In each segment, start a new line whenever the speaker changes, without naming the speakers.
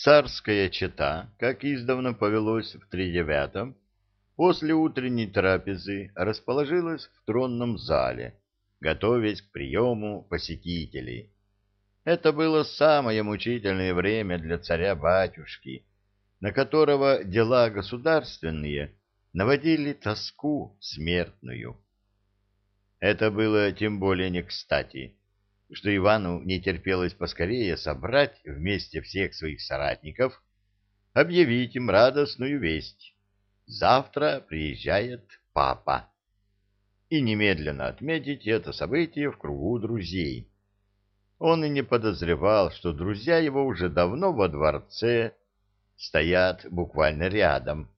Царская чета, как издавна повелось в тридевятом, после утренней трапезы расположилась в тронном зале, готовясь к приему посетителей. Это было самое мучительное время для царя-батюшки, на которого дела государственные наводили тоску смертную. Это было тем более не кстати, что Ивану не терпелось поскорее собрать вместе всех своих соратников, объявить им радостную весть. Завтра приезжает папа. И немедленно отметить это событие в кругу друзей. Он и не подозревал, что друзья его уже давно во дворце стоят буквально рядом,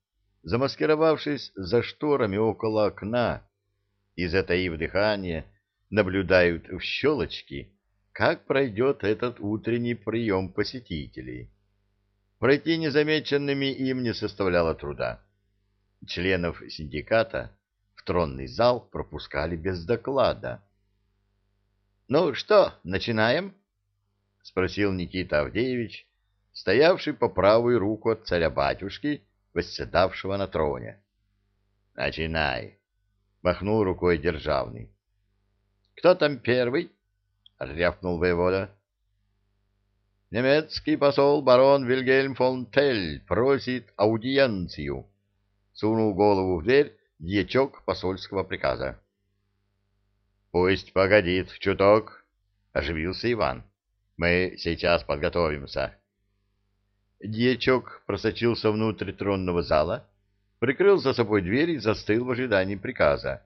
замаскировавшись за шторами около окна, и, затаив дыхание, наблюдают в щелочки, как пройдет этот утренний прием посетителей. Пройти незамеченными им не составляло труда. Членов синдиката в тронный зал пропускали без доклада. — Ну что, начинаем? — спросил Никита Авдеевич, стоявший по правую руку от царя-батюшки, восседавшего на троне. — Начинай, — махнул рукой державный. Кто там первый? — рявкнул воевода. — Немецкий посол барон Вильгельм фон Тель просит аудиенцию. Сунул голову в дверь дьячок посольского приказа. — Пусть погодит чуток, — оживился Иван. — Мы сейчас подготовимся. Дьячок просочился внутрь тронного зала, прикрыл за собой дверь и застыл в ожидании приказа.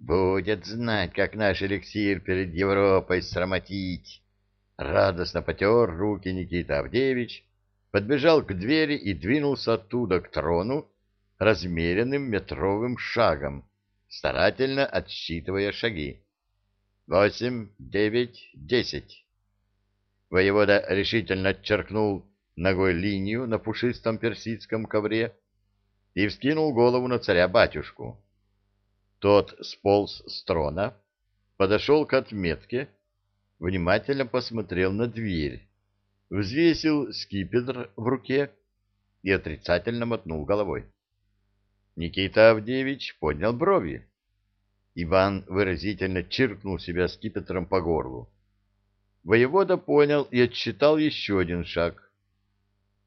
Будет знать, как наш эликсир перед Европой срамотить. Радостно потер руки Никита Авдеевич, подбежал к двери и двинулся оттуда к трону размеренным метровым шагом, старательно отсчитывая шаги. Восемь, девять, десять. Воевода решительно отчеркнул ногой линию на пушистом персидском ковре и вскинул голову на царя-батюшку. Тот сполз с трона, подошел к отметке, внимательно посмотрел на дверь, взвесил скипетр в руке и отрицательно мотнул головой. Никита Авдеевич поднял брови. Иван выразительно чиркнул себя скипетром по горлу. Воевода понял и отсчитал еще один шаг.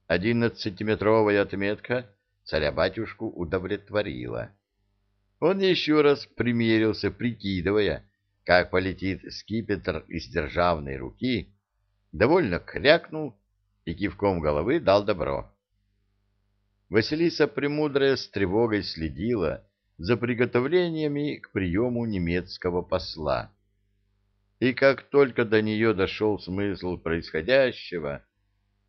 Одиннадцатиметровая отметка царя-батюшку удовлетворила. Он еще раз примерился, прикидывая, как полетит скипетр из державной руки, довольно крякнул и кивком головы дал добро. Василиса Премудрая с тревогой следила за приготовлениями к приему немецкого посла. И как только до нее дошел смысл происходящего,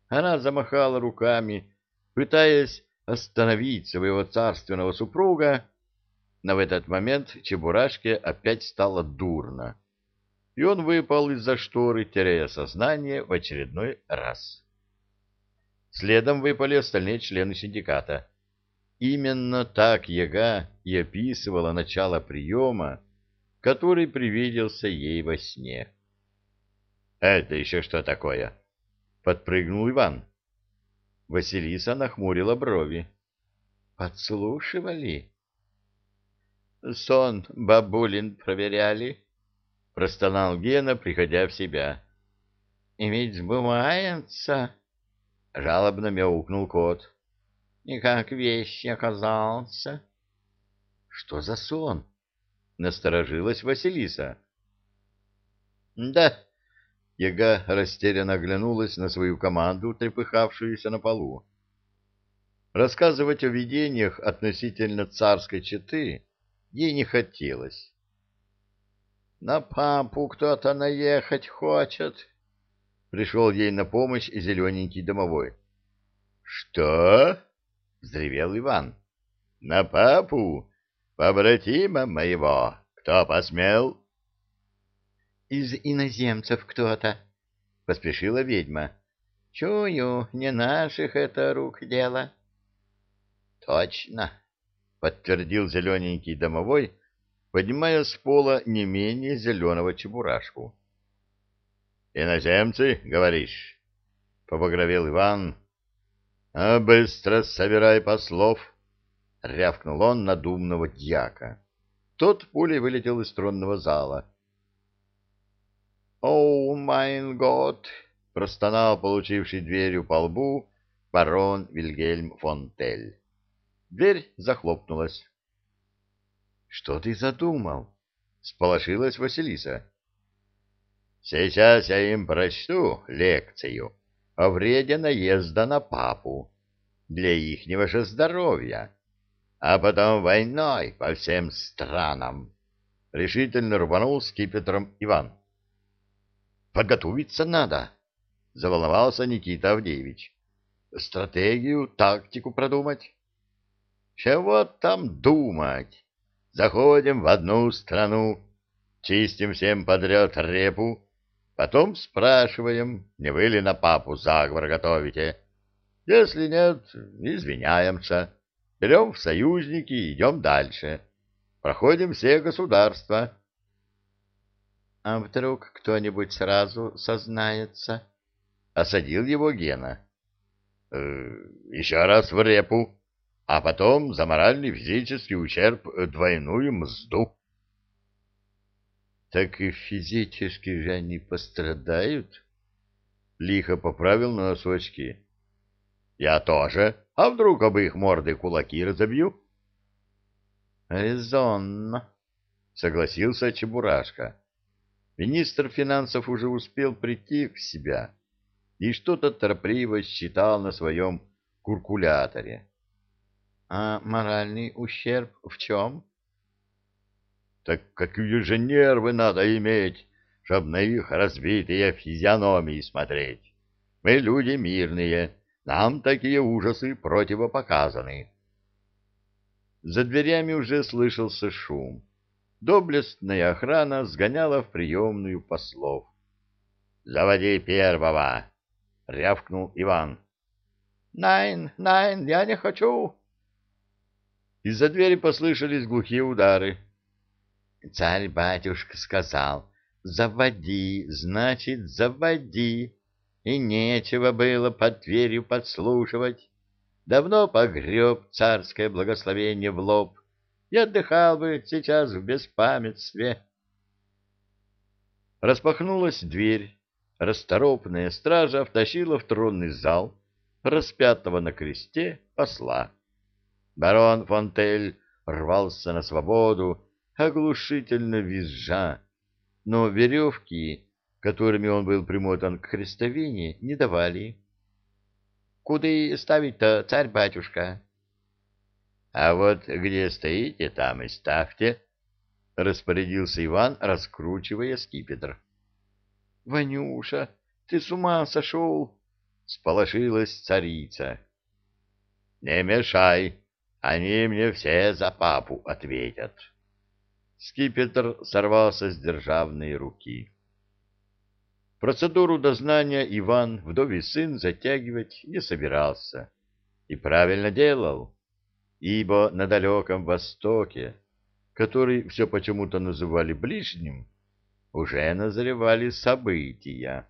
она замахала руками, пытаясь остановить своего царственного супруга, но в этот момент Чебурашке опять стало дурно, и он выпал из-за шторы, теряя сознание в очередной раз. Следом выпали остальные члены синдиката. Именно так Яга и описывала начало приема, который привиделся ей во сне. — Это еще что такое? — подпрыгнул Иван. Василиса нахмурила брови. — Подслушивали? Сон бабулин проверяли, — простонал Гена, приходя в себя. — И ведь сбывается, — жалобно мяукнул кот. — И как вещь оказался. — Что за сон? — насторожилась Василиса. — Да, — Яга растерянно оглянулась на свою команду, трепыхавшуюся на полу. Рассказывать о видениях относительно царской четы ей не хотелось. «На пампу кто-то наехать хочет», — пришел ей на помощь зелененький домовой. «Что?» — взревел Иван. «На папу? Побратима моего? Кто посмел?» «Из иноземцев кто-то», — поспешила ведьма. «Чую, не наших это рук дело». «Точно», подтвердил зелененький домовой, поднимая с пола не менее зеленого чебурашку. «Иноземцы, говоришь?» — побагровел Иван. — А быстро собирай послов! — рявкнул он на думного дьяка. Тот пулей вылетел из тронного зала. — О, майн год! — простонал получивший дверью по лбу барон Вильгельм фон Тель. Дверь захлопнулась. — Что ты задумал? — сполошилась Василиса. — Сейчас я им прочту лекцию о вреде наезда на папу для ихнего же здоровья, а потом войной по всем странам. Решительно рванул скипетром Иван. — Подготовиться надо, — заволновался Никита Авдеевич. — Стратегию, тактику продумать. — Чего там думать? Заходим в одну страну, чистим всем подряд репу, Потом спрашиваем, не вы ли на папу заговор готовите. Если нет, извиняемся. Берем в союзники и идем дальше. Проходим все государства. — А вдруг кто-нибудь сразу сознается? — осадил его Гена. «Э, — Еще раз в репу, а потом за моральный физический ущерб двойную мзду. Так и физически же они пострадают. Лихо поправил на носочки. Я тоже. А вдруг об их морды кулаки разобью? Резонно, согласился Чебурашка. Министр финансов уже успел прийти в себя и что-то торопливо считал на своем куркуляторе. — А моральный ущерб в чем? Так какие же нервы надо иметь, чтобы на их разбитые физиономии смотреть? Мы люди мирные, нам такие ужасы противопоказаны. За дверями уже слышался шум. Доблестная охрана сгоняла в приемную послов. — Заводи первого! — рявкнул Иван. — Найн, найн, я не хочу! Из-за двери послышались глухие удары. Царь-батюшка сказал, заводи, значит, заводи, и нечего было под дверью подслушивать. Давно погреб царское благословение в лоб и отдыхал бы сейчас в беспамятстве. Распахнулась дверь, расторопная стража втащила в тронный зал распятого на кресте посла. Барон Фонтель рвался на свободу, оглушительно визжа, но веревки, которыми он был примотан к хрестовине, не давали. — Куда ставить-то, царь-батюшка? — А вот где стоите, там и ставьте, — распорядился Иван, раскручивая скипетр. — Ванюша, ты с ума сошел? — сполошилась царица. — Не мешай, они мне все за папу ответят. Скипетр сорвался с державной руки. Процедуру дознания Иван, вдовий сын, затягивать не собирался. И правильно делал, ибо на далеком Востоке, который все почему-то называли ближним, уже назревали события.